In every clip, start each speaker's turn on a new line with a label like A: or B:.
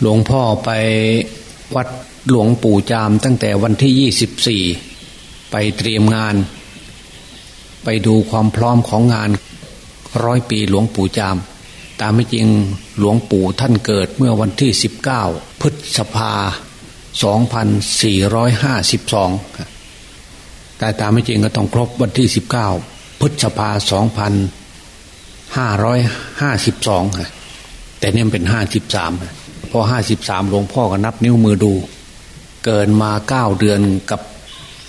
A: หลวงพ่อไปวัดหลวงปู่จามตั้งแต่วันที่ยี่สิบสี่ไปเตรียมงาน ไปดูความพร้อมของงานร้อยปีหลวงปู่จาม ตามไม่จริงหลวงปู่ท่านเกิดเมื่อวันที่สิบเก้าพฤษภาสองพันสี่ร้อยห้าสิบสองแต่ตามไม่จริงก็ต้องครบวันที่สิบเก้าพฤษภาสองพันห้าร้อยห้าสิบสองแต่เนี่ยเป็นห้าสิบสาม พอห้าสิบสามหลวงพ่อก็นับนิ้วมือดู เกินมาเก้าเดือนกับ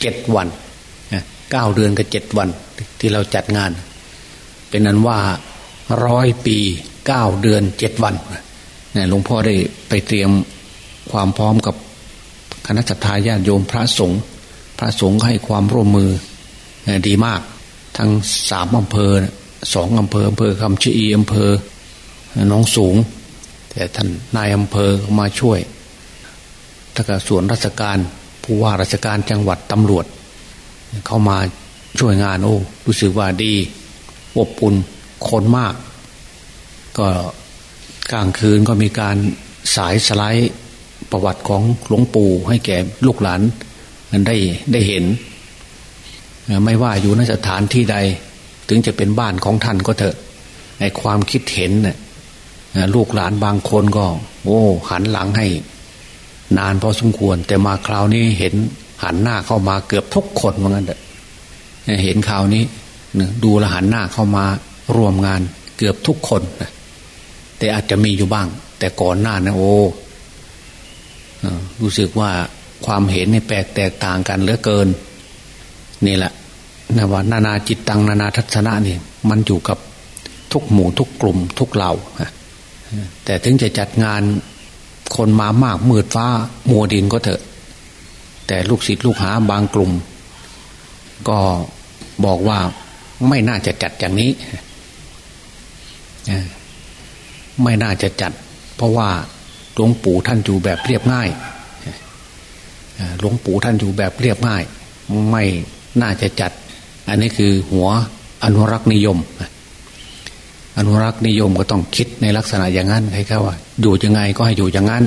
A: เจ็ดวันเก้าเดือนกับเจ็ดวันที่เราจัดงาน เป็นนั้นว่าร้อยปีเก้าเดือนเจ็ดวันเนี่ยหลวงพ่อได้ไปเตรียมความพร้อมกับคณะสัตยาญาติโยมพระสงฆ์พระสงฆ์ให้ความร่วมมือดีมาก ทั้งสามอำเภอสองอำเภออำเภอคำชีอำเภอน้องสูง แต่ท่านนายอำเภอมาช่วยถ้าส่วนราชการผู้ว่าราชการจังหวัดตำรวจ เข้ามาช่วยงานโอ้รู้สึกว่าดีอบอุ่นคนมาก ก็กลางคืนก็มีการสายสไลด์ประวัติของหลวงปู่ให้แก่ลูกหลานได้ได้เห็น ไม่ว่าอยู่ในสถานที่ใด ถึงจะเป็นบ้านของท่านก็เถอะในความคิดเห็นเนี่ย ลูกหลานบางคนก็ โอ้ หันหลังให้ นานพอสมควร แต่มาคราวนี้เห็นหันหน้าเข้ามาเกือบทุกคนเหมือนกันเห็นคราวนี้ดูแลหันหน้าเข้ามารวมงานเกือบทุกคนแต่อาจจะมีอยู่บ้าง แต่ก่อนหน้านะโอ้รู้สึกว่าความเห็นในแปลกแตกต่างกันเหลือเกิน นี่แหละนะว่านานาจิตตังนานาทัศนะนี่มันอยู่กับทุกหมู่ทุกกลุ่มทุกเหล่า แต่ถึงจะจัดงานคนมามากมืดฟ้ามัวดินก็เถอะ แต่ลูกศิษย์ลูกหาบางกลุ่ม ก็บอกว่าไม่น่าจะจัดอย่างนี้ ไม่น่าจะจัด เพราะว่าหลวงปู่ท่านอยู่แบบเรียบง่ายหลวงปู่ท่านอยู่แบบเรียบง่าย ไม่น่าจะจัด อันนี้คือหัวอนุรักษ์นิยม อนุรักษ์นิยมก็ต้องคิดในลักษณะอย่างนั้นใครเขาว่า อยู่ยังไงก็ให้อยู่อย่างนั้น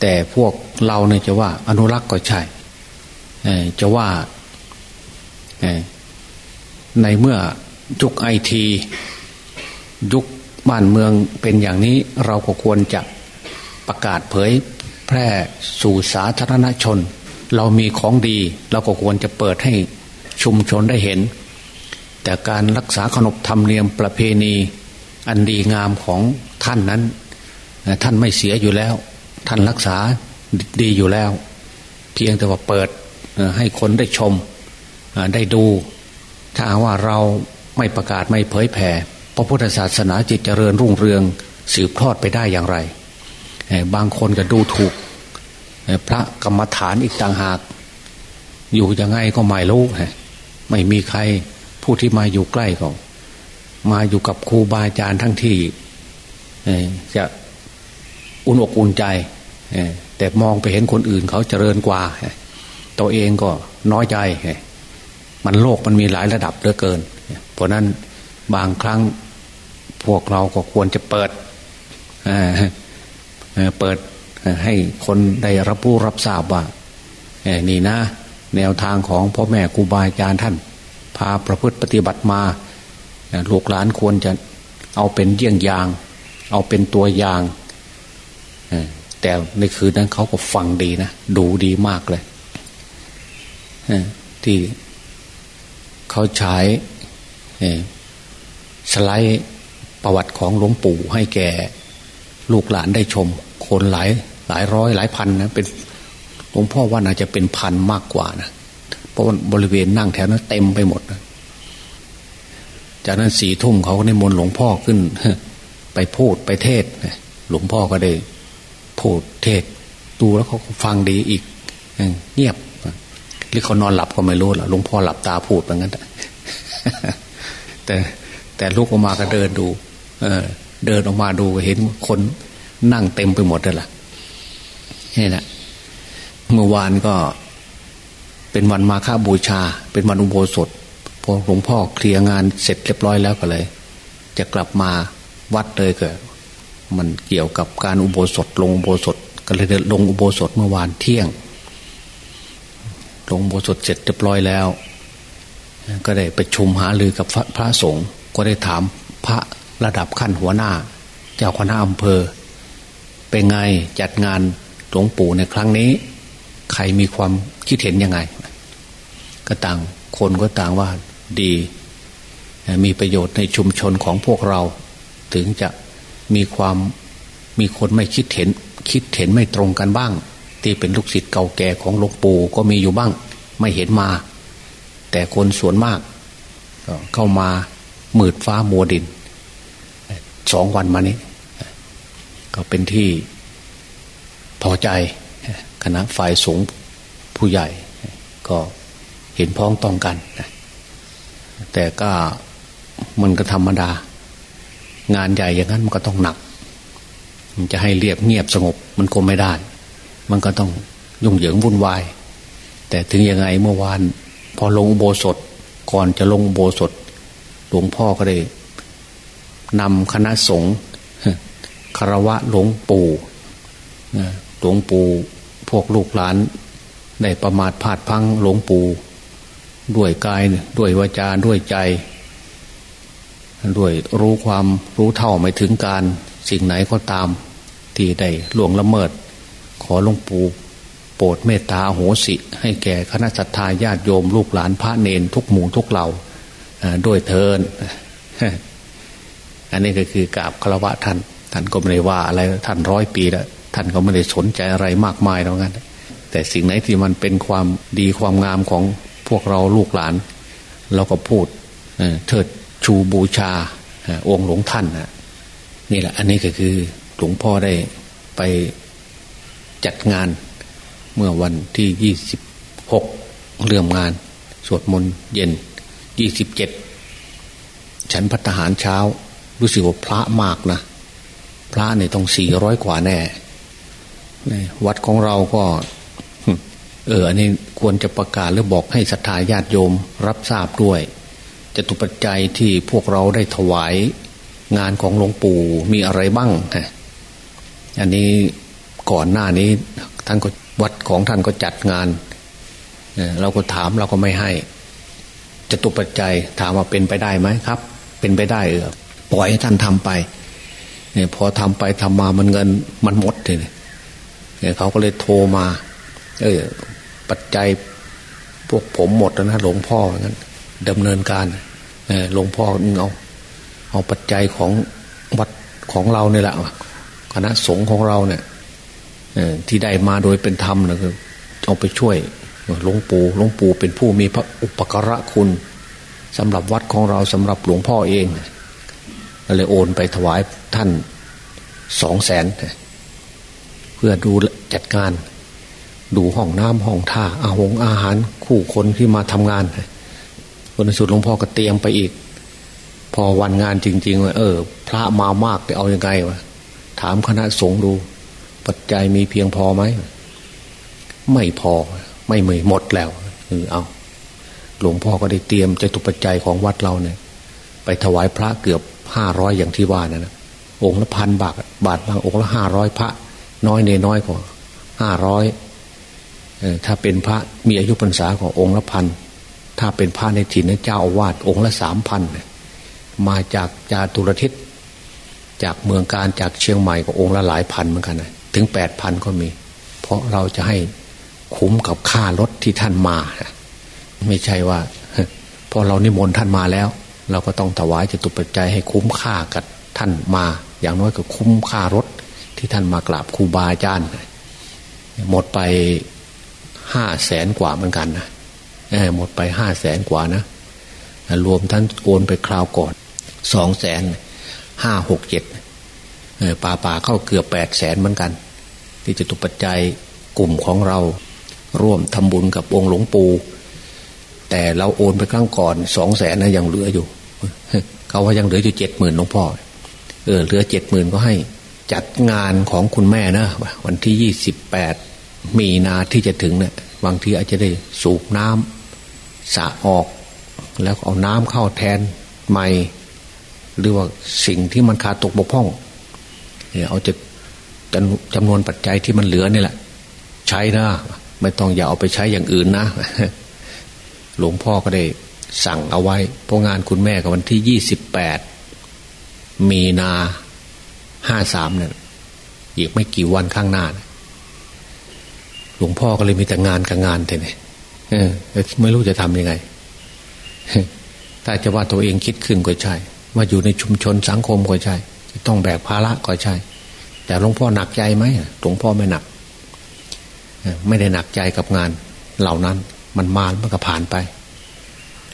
A: แต่พวกเราเนี่ยจะว่า อนุรักษ์ก็ใช่จะว่าในเมื่อยุคไอทียุคบ้านเมืองเป็นอย่างนี้เราก็ควรจะประกาศเผยแพร่สู่สาธารณชน เรามีของดี เราก็ควรจะเปิดให้ชุมชนได้เห็น แต่การรักษาขนบธรรมเนียมประเพณี อันดีงามของท่านนั้น ท่านไม่เสียอยู่แล้ว ท่านรักษาดีอยู่แล้ว เพียงแต่ว่าเปิดให้คนได้ชมได้ดู ถ้าว่าเราไม่ประกาศไม่เผยแผ่พระพุทธศาสนาจิตเจริญรุ่งเรืองสืบทอดไปได้อย่างไร บางคนก็ดูถูก พระกรรมฐานอีกต่างหาก อยู่ยังไงก็ไม่รู้ไม่มีใคร ผู้ที่มาอยู่ใกล้ก็มาอยู่กับครูบาอาจารย์ทั้งที่จะอุ่นอกอุ่นใจแต่มองไปเห็นคนอื่นเขาเจริญกว่า ตัวเองก็น้อยใจ มันโลกมันมีหลายระดับเหลือเกิน เพราะนั้นบางครั้งพวกเราก็ควรจะเปิดเปิดให้คนได้รับรู้รับทราบว่านี่นะ แนวทางของพ่อแม่ครูบาอาจารย์ท่านาประพฤติปฏิบัติมาลูกหลานควรจะเอาเป็นเยี่ยงอย่าง เอาเป็นตัวอย่างแต่ในคืนนั้นเขาก็ฟังดีนะดูดีมากเลยที่เขาใช้สไลด์ประวัติของหลวงปู่ให้แก่ลูกหลานได้ชม คนหลายหลายร้อยหลายพันนะเป็นหลวงพ่อว่าน่าจะเป็นพันมากกว่านะ เพราะบริเวณนั่งแถวนั้นเต็มไปหมด จากนั้นสี่ทุ่มเขาก็ได้มนหลวงพ่อขึ้น ไปพูดไปเทศหลวงพ่อก็ได้พูดเทศดูแล้วเขาฟังดีอีกเงียบหรือเขานอนหลับก็ไม่รู้ละหลวงพ่อหลับตาพูดแบบนั้นแต่แต่ลูกออกมาก็เดินดู เออ เดินออกมาดูเห็นคนนั่งเต็มไปหมดเลยล่ะนี่แหละเมื่อวานก็ เป็นวันมาฆบูชา เป็นวันอุโบสถพอหลวงพ่อเคลียร์งานเสร็จเรียบร้อยแล้วก็เลย จะกลับมาวัดเลยเกิดมันเกี่ยวกับการอุโบสถ ลงอุโบสถก็เลยลงอุโบสถเมื่อวานเที่ยง ลงอุโบสถเสร็จเรียบร้อยแล้ว ก็ได้ไปชุมหาลือกับพระสงฆ์ก็ได้ถามพระระดับขั้นหัวหน้า เจ้าคณะอำเภอ เป็นไงจัดงานหลวงปู่ในครั้งนี้ ใครมีความคิดเห็นยังไง ก็ต่างคนก็ต่างว่าดี มีประโยชน์ในชุมชนของพวกเรา ถึงจะมีความมีคนไม่คิดเห็น คิดเห็นไม่ตรงกันบ้าง ที่เป็นลูกศิษย์เก่าแก่ของหลวงปู่ก็มีอยู่บ้าง ไม่เห็นมา แต่คนส่วนมากเข้ามามืดฟ้ามัวดินสองวันมานี้ ก็เป็นที่พอใจคณะฝ่ายสูงผู้ใหญ่ ก็ เห็นพ้องต้องกันแต่ก็มันก็ธรรมดา งานใหญ่อย่างนั้นมันก็ต้องหนัก มันจะให้เรียบเงียบสงบ มันก็ไม่ได้ มันก็ต้องยุ่งเหยิงวุ่นวาย แต่ถึงยังไงเมื่อวาน พอลงโบสถก่อนจะลงโบสถหลวงพ่อก็ได้นำคณะสงฆ์คารวะหลวงปู่หลวงปู่พวกลูกหลานได้ประมาทพลาดพังหลวงปู่ ด้วยกายด้วยวาจาด้วยใจ ด้วยรู้ความรู้เท่าไม่ถึงการ สิ่งไหนก็ตาม ที่ได้ล่วงละเมิด ขอหลวงปู่โปรดเมตตาโหสิ ให้แก่คณะสัตยาญาติโยมลูกหลานพระเนนทุกหมู่ทุกเหล่าด้วยเทินอันนี้ก็คือกราบคารวะท่าน ท่านก็ไม่ได้ว่าอะไรท่านร้อยปีแล้วท่านก็ไม่ได้สนใจอะไรมากมายแล้วงั้นแต่สิ่งไหนที่มันเป็นความดีความงามของ พวกเราลูกหลาน เราก็พูดเทิดชูบูชาองค์หลวงท่านนี่แหละ อันนี้ก็คือหลวงพ่อได้ไปจัดงานเมื่อวันที่ยี่สิบหกเรื่องงาน สวดมนต์เย็นยี่สิบเจ็ดฉันพัฒหารเช้า รู้สึกว่าพระมากนะ พระเนี่ยต้องสี่ร้อยกว่าแน่ วัดของเราก็ เอออันนี้ควรจะประกาศหรือบอกให้ศรัทธาญาติโยมรับทราบด้วยจตุปัจจัยที่พวกเราได้ถวายงานของหลวงปู่มีอะไรบ้างฮะอันนี้ก่อนหน้านี้ท่านก็วัดของท่านก็จัดงานเราก็ถามเราก็ไม่ให้จตุปัจจัยถามว่าเป็นไปได้ไหมครับ เป็นไปได้เออปล่อยให้ท่านทำไปเนี่ยพอทำไปทำมามันเงินมันหมดเลยเนี่ยเขาก็เลยโทรมา เออ ปัจจัยพวกผมหมดแล้วนะหลวงพ่องั้นดำเนินการหลวงพ่อเอาเอาปัจจัยของวัดของเราเนี่ยแหละคณะสงฆ์ของเราเนี่ยที่ได้มาโดยเป็นธรรมนะคือเอาไปช่วยหลวงปู่หลวงปู่เป็นผู้มีพระอุปการะคุณสำหรับวัดของเราสำหรับหลวงพ่อเองก็เลยโอนไปถวายท่านสองแสนเพื่อดูจัดงาน ดูห้องน้ำห้องท่าอาหงอาหาร คู่คนที่มาทำงานคนสุดหลวงพ่อก็เตรียมไปอีก พอวันงานจริงๆว่าเออ พระมามากจะเอาอยัางไงวะถามคณะสงฆ์ดู ปัจจัยมีเพียงพอไหมไม่พอไม่เหมยหมดแล้วเออเอา หลวงพ่อก็ได้เตรียมจตุปัจจัยของวัดเราเนี่ย ไปถวายพระเกือบห้าร้อยอย่างที่ว่านะนะองค์ละพันบาทบาทบางองค์ละห้าร้อยพระ น้อยเนน้อยกว่าห้าร้อย ถ้าเป็นพระมีอายุพรรษาขององค์ละพันถ้าเป็นพระในถิ่นเจ้าอาวาสองค์ละสามพันมาจากจาตุรทิศจากเมืองการจากเชียงใหม่ก็องค์ละหลายพันเหมือนกันนะถึงแปดพันก็มี เพราะเราจะให้คุ้มกับค่ารถที่ท่านมา ไม่ใช่ว่าพอเรานิมนต์ท่านมาแล้ว เราก็ต้องถวายจตุปัจจัยให้คุ้มค่ากับท่านมา อย่างน้อยก็คุ้มค่ารถที่ท่านมากราบครูบาอาจารย์หมดไป ห้าแสนกว่าเหมือนกันนะหมดไปห้าแสนกว่านะรวมทั้งโอนไปคราวก่อนสองแสนห้าหกเจ็ดป่าป่าเข้าเกือบแปดแสนเหมือนกัน ที่จะตุปัจจัยกลุ่มของเราร่วมทำบุญกับองค์หลวงปู่แต่เราโอนไปครั้งก่อนสองแสนนะยังเหลืออยู่เขาว่ายังเหลืออยู่เจ็ดหมื่นหลวงพ่อเออเหลือเจ็ดหมื่นก็ให้จัดงานของคุณแม่นะวันที่ยี่สิบแปด มีนาที่จะถึงเนะี่ยบางทีอาจจะได้สูบน้ำสะออก แล้วเอาน้ำเข้าแทนใหม่ หรือว่าสิ่งที่มันขาดตกบกพร่องเนี่ยเอาจะจำนวนปัจจัยที่มันเหลือนี่แหละ ใช้นะ ไม่ต้องอย่าเอาไปใช้อย่างอื่นนะ หลวงพ่อก็ได้สั่งเอาไว้เพราะงานคุณแม่กับวันที่ยี่สิบแปดมีนาห้าสามเนี่ยอีกไม่กี่วันข้างหน้าห ลวงพ่อก็เลยมีแต่งานกับงานเท่นี่ไม่รู้จะทำยังไงถ้าจะว่าตัวเองคิดขึ้นก็ใช่ ว่าอยู่ในชุมชนสังคมก็ใช่ ต้องแบกภาระก็ใช่ แต่หลวงพ่อหนักใจไหมหลวงพ่อไม่หนัก ไม่ได้หนักใจกับงาน เหล่านั้นมันมามันก็ผ่านไป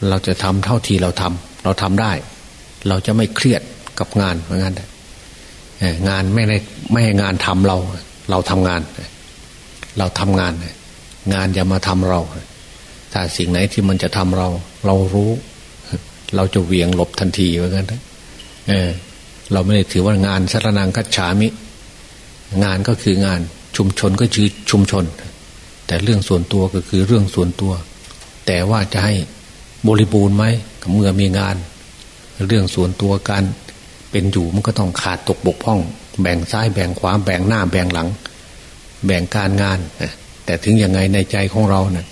A: เราจะทำเท่าที่เราทำเราทำได้ เราจะไม่เครียดกับงานเหมือนกันงานไม่ได้ไม่ให้งานทำเรา เราทำงาน เราทำงาน งานอย่ามาทำเรา ถ้าสิ่งไหนที่มันจะทำเรา เรารู้ เราจะเวียงหลบทันทีเหมือนกันเออ เราไม่ได้ถือว่างานสารนังคัจฉามิ งานก็คืองานชุมชนก็คือชุมชน แต่เรื่องส่วนตัวก็คือเรื่องส่วนตัว แต่ว่าจะให้บริบูรณ์ไหมเมื่อมีงาน เรื่องส่วนตัวการเป็นอยู่มันก็ต้องขาดตกบกพร่อง แบ่งซ้ายแบ่งขวาแบ่งหน้าแบ่งหลัง แบ่งการงาน แต่ถึงยังไงในใจของเราเนะ่ย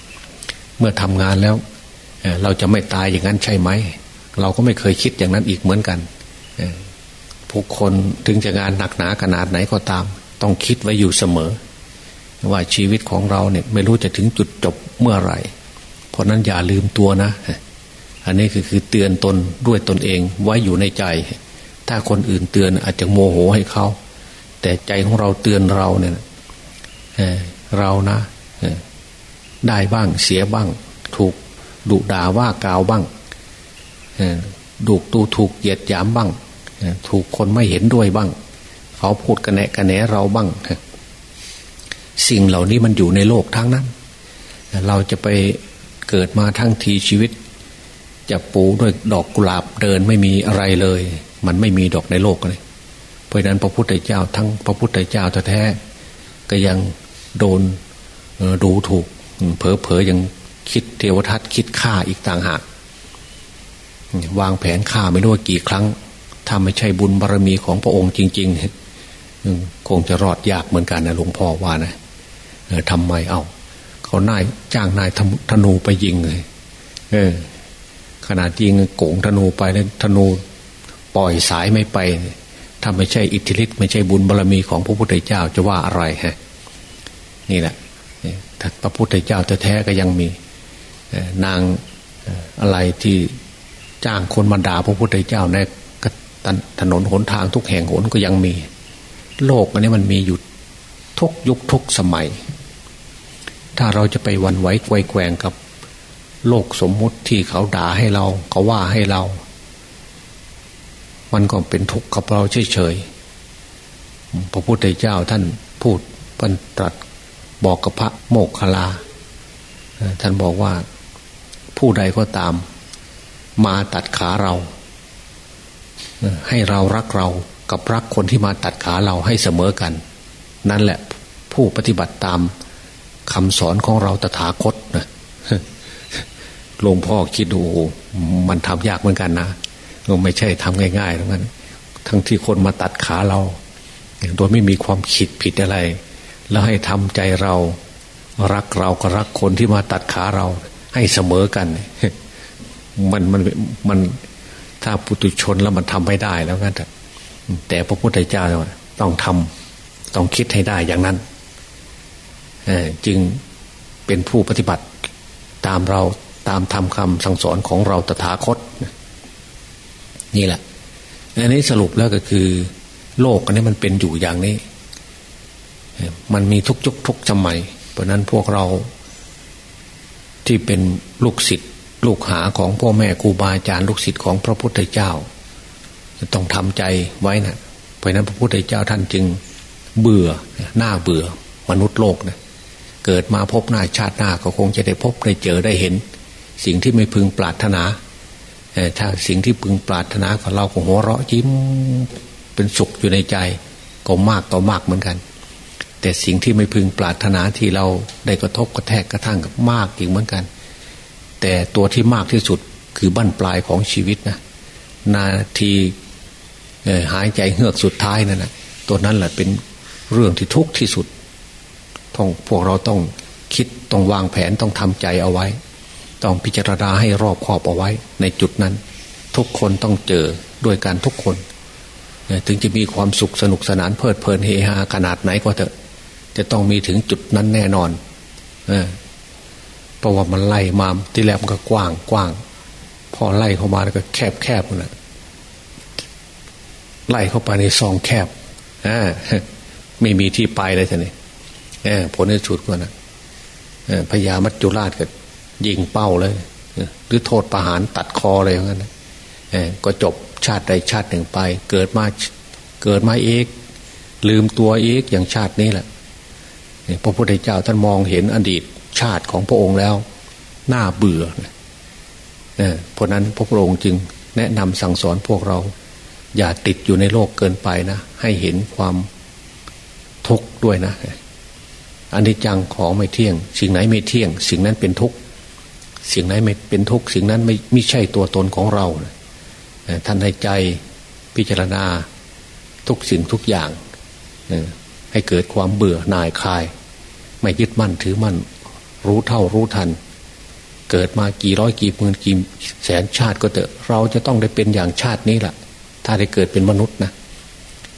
A: เมื่อทำงานแล้ว เราจะไม่ตายอย่างนั้นใช่ไหม เราก็ไม่เคยคิดอย่างนั้นอีกเหมือนกันผู้คนถึงจะงานหนักหนาขนาดไหนก็ตาม ต้องคิดไว้อยู่เสมอ ว่าชีวิตของเราเนี่ย ไม่รู้จะถึงจุดจบเมื่อไหร่ เพราะนั้นอย่าลืมตัวนะ อันนี้คือคือเตือนตนด้วยตนเองไว้อยู่ในใจ ถ้าคนอื่นเตือนอาจจะโมโหให้เขา แต่ใจของเราเตือนเราเนี่ย เรานะได้บ้างเสียบ้าง ถูกดุด่าว่ากล่าวบ้างดูตูถูกเหยียดหยามบ้าง ถูกคนไม่เห็นด้วยบ้าง เขาพูดกันแหนกันแหนเราบ้าง สิ่งเหล่านี้มันอยู่ในโลกทั้งนั้น เราจะไปเกิดมาทั้งทีชีวิต จะปูด้วยดอกกุหลาบเดินไม่มีอะไรเลย มันไม่มีดอกในโลกเลย เพราะนั้นพระพุทธเจ้าทั้งพระพุทธเจ้าแท้ๆก็ยัง โดนดูถูกเผลอๆยังคิดเทวทัตคิดฆ่าอีกต่างหากวางแผนฆ่าไม่รู้ว่ากี่ครั้งถ้าไม่ใช่บุญบารรมีของพระองค์จริง ๆ คงจะรอดยากเหมือนกันนะหลวงพ่อว่านะทำไมเอาเขานายจ้างนายธนูไปยิงเลยเออขนาดยิงโกงธนูไปแล้วธนูปล่อยสายไม่ไปถ้าไม่ใช่อิทธิฤทธิ์ไม่ใช่บุญบารรมีของพระพุทธเจ้าจะว่าอะไรฮะ นี่แหละพระพุทธเจ้าแท้ๆก็ยังมีนางอะไรที่จ้างคนมาด่าพระพุทธเจ้าในถนนหนทางทุกแห่งหนก็ยังมี โลกอันนี้มันมีอยู่ทุกยุคทุกสมัย ถ้าเราจะไปวันไว้ไวแกงกับ โลกสมมุติที่เขาด่าให้เราเขาว่าให้เรา มันก็เป็นทุกข์กับเราเฉยๆพระพุทธเจ้าท่านพูดพันตรัส บอกกับพระโมกขลาท่านบอกว่าผู้ใดก็ตาม มาตัดขาเรา ให้เรารักเรากับรักคนที่มาตัดขาเราให้เสมอกัน นั่นแหละผู้ปฏิบัติตามคำสอนของเราตถาคตนะหลวงพ่อคิดดูมันทำยากเหมือนกันนะไม่ใช่ทำง่ายๆทั้งนั้นทั้งที่คนมาตัดขาเรา โดยไม่มีความคิดผิดอะไร แล้วให้ทำใจเรา รักเราก็รักคนที่มาตัดขาเรา ให้เสมอกัน มันมันมันถ้าปุตุชนแล้วมันทำไม่ได้แล้วกันแต่พระพุทธเจ้าต้องทำต้องคิดให้ได้อย่างนั้นจึงเป็นผู้ปฏิบัติตามเราตามทำคำสั่งสอนของเราตถาคต นี่แหละอันนี้สรุปแล้วก็คือ โลกอันนี้มันเป็นอยู่อย่างนี้ มันมีทุกยุคทุกสมัย เพราะนั้นพวกเราที่เป็นลูกศิษย์ลูกหาของพ่อแม่ครูบาอาจารย์ลูกศิษย์ของพระพุทธเจ้า จะต้องทำใจไว้นะเพราะนั้นพระพุทธเจ้าท่านจึงเบื่อหน้าเบื่อมนุษย์โลกนะเกิดมาพบหน้าชาติหน้าก็คงจะได้พบได้เจอได้เห็น สิ่งที่ไม่พึงปรารถนาถ้าสิ่งที่พึงปรารถนาของเราก็หัวเราะยิ้มเป็นสุขอยู่ในใจ ก็มากต่อมากเหมือนกัน แต่สิ่งที่ไม่พึงปรารถนาที่เราได้กระทบกระแทกกระทั่งกับมากอีกเหมือนกัน แต่ตัวที่มากที่สุดคือบั้นปลายของชีวิตนะนาทีหายใจเฮือกสุดท้ายนั่นนะตัวนั้นแหละเป็นเรื่องที่ทุกข์ที่สุดต้องพวกเราต้องคิดต้องวางแผนต้องทำใจเอาไว้ ต้องพิจารณาให้รอบคอบเอาไว้ ในจุดนั้น ทุกคนต้องเจอด้วยการทุกคน ถึงจะมีความสุขสนุกสนานเพลิดเพลินเฮฮาขนาดไหนก็เถอะ จะต้องมีถึงจุดนั้นแน่นอน เออเพราะว่ามันไล่มาที่แรกมันก็กว้างกว้าง พอไล่เข้ามาแล้วก็แคบแคบนะไล่เข้าไปในซองแคบอ่าไม่มีที่ไปเลยท่านี่ผลในสุดก็นะพญามัจจุราชก็ยิงเป้าเลย หรือโทษประหารตัดคอเลยอย่างนั้นก็จบชาติใดชาติหนึ่งไป เกิดมาเกิดมาเอกลืมตัวเอกอย่างชาตินี้แหละ พระพุทธเจ้าท่านมองเห็นอดีตชาติของพระองค์แล้ว น่าเบื่อเนีเพราะนั้นพระองค์จึงแนะนำสั่งสอนพวกเรา อย่าติดอยู่ในโลกเกินไปนะ ให้เห็นความทุกข์ด้วยนะอันนี้จังของไม่เที่ยง สิ่งไหนไม่เที่ยง สิ่งนั้นเป็นทุกข์สิ่งไหนไม่เป็นทุกข์สิ่งนั้นไม่ไม่ใช่ตัวตนของเราท่านให้ใจพิจารณาทุกสิ่งทุกอย่าง ให้เกิดความเบื่อหน่ายคลาย ไม่ยึดมั่นถือมั่น รู้เท่ารู้ทัน เกิดมากี่ร้อยกี่หมื่นกี่แสนชาติก็เถอะ เราจะต้องได้เป็นอย่างชาตินี้แหละถ้าได้เกิดเป็นมนุษย์นะ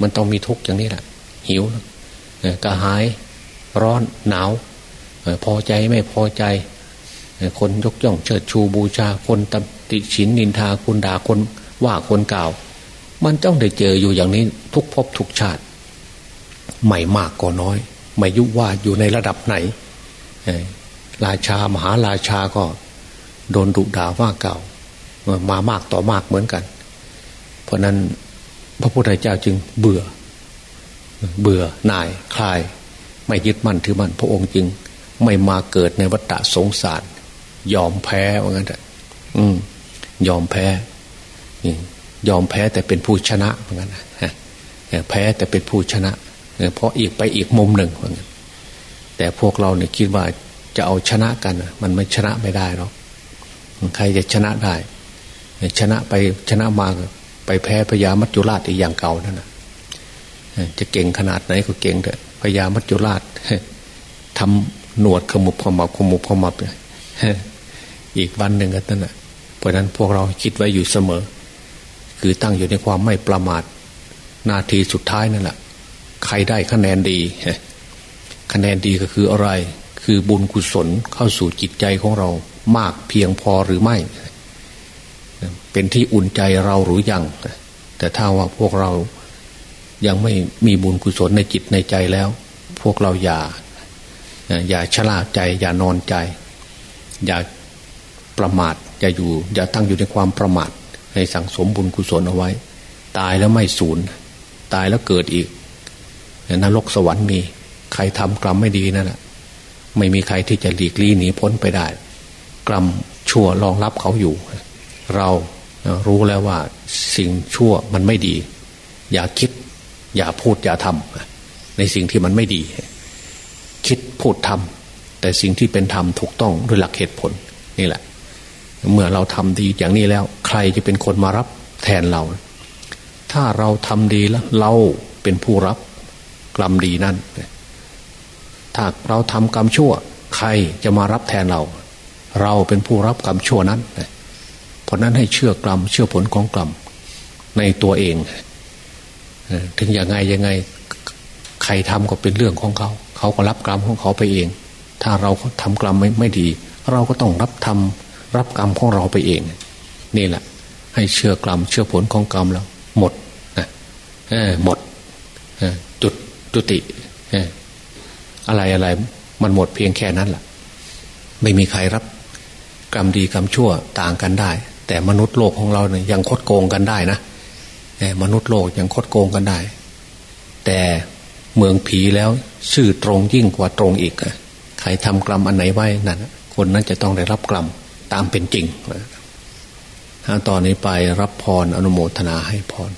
A: มันต้องมีทุกข์อย่างนี้แหละหิวกระหายร้อนหนาวพอใจไม่พอใจ คนยกย่องเชิดชูบูชาคนตติฉินนินทาคุณด่าคนว่าคนกล่าว มันต้องได้เจออยู่อย่างนี้ทุกภพทุกชาติ ไม่มากก็น้อย ไม่ยุว่าอยู่ในระดับไหนราชามหาราชาก็โดนดุด่าว่าเก่ามามากต่อมากเหมือนกัน เพราะนั้นพระพุทธเจ้าจึงเบื่อ เบื่อหน่ายคลาย ไม่ยึดมั่นถือมั่นพระองค์จึง ไม่มาเกิดในวัฏสงสาร ยอมแพ้ว่างั้นแหละยอมแพ้ยอมแพ้แต่เป็นผู้ชนะเหมือนกันแพ้แต่เป็นผู้ชนะ เพราะอีกไปอีกมุมหนึ่ง แต่พวกเราเนี่ยคิดว่าจะเอาชนะกัน มันไม่ชนะไม่ได้หรอกใครจะชนะได้ ชนะไปชนะมาไปแพ้พญามัจจุราชอีกอย่างเก่านั่นนะจะเก่งขนาดไหนก็เก่งเถอะพญามัจจุราชทำหนวดขมุบขมับขมุบขมับอีกวันหนึ่งก็นั่นแหะเพราะนั้นพวกเราคิดไว้อยู่เสมอ คือตั้งอยู่ในความไม่ประมาทนาทีสุดท้ายนั่นแหละ ใครได้คะแนนดี คะแนนดีก็คืออะไร คือบุญกุศลเข้าสู่จิตใจของเรามากเพียงพอหรือไม่ เป็นที่อุ่นใจเราหรือยัง แต่ถ้าว่าพวกเรายังไม่มีบุญกุศลในจิตในใจแล้ว พวกเราอย่า อย่าชะล่าใจ อย่านอนใจ อย่าประมาท อย่าอยู่ อย่าตั้งอยู่ในความประมาทในสั่งสมบุญกุศลเอาไว้ ตายแล้วไม่สูญ ตายแล้วเกิดอีก นรกสวรรค์มี ใครทำกรรมไม่ดีนั่นแหละไม่มีใครที่จะหลีกลี่หนีพ้นไปได้ กรรมชั่วรองรับเขาอยู่ เรารู้แล้วว่าสิ่งชั่วมันไม่ดี อย่าคิด อย่าพูดอย่าทำในสิ่งที่มันไม่ดี คิดพูดทำแต่สิ่งที่เป็นธรรมถูกต้องด้วยหลักเหตุผลนี่แหละ เมื่อเราทำดีอย่างนี้แล้ว ใครจะเป็นคนมารับแทนเรา ถ้าเราทำดีแล้ว เราเป็นผู้รับ กรรมดีนั่นถ้าเราทำกรรมชั่ว ใครจะมารับแทนเรา เราเป็นผู้รับกรรมชั่วนั้นเพราะนั้นให้เชื่อกรรมเชื่อผลของกรรมในตัวเองถึงอยังไงยังไง ใครทำก็เป็นเรื่องของเขา เขาก็รับกรรมของเขาไปเอง ถ้าเราทำกรรมไม่ไม่ดี เราก็ต้องรับทำรับกรรมของเราไปเอง นี่แหละ ให้เชื่อกรรมเชื่อผลของกรรมแล้ว หมดนะหมด จุดจุติอะไรอะไรมันหมดเพียงแค่นั้นแหละไม่มีใครรับ กรรมดีกรรมชั่วต่างกันได้ แต่มนุษย์โลกของเราเนี่ยยังคดโกงกันได้นะมนุษย์โลกยังคดโกงกันได้ แต่เมืองผีแล้วชื่อตรงยิ่งกว่าตรงอีกใครทำกรรมอันไหนไว้นั่นคนนั้นจะต้องได้รับกรรมตามเป็นจริงถ้าตอนนี้ไปรับพรอนุโมทนาให้พร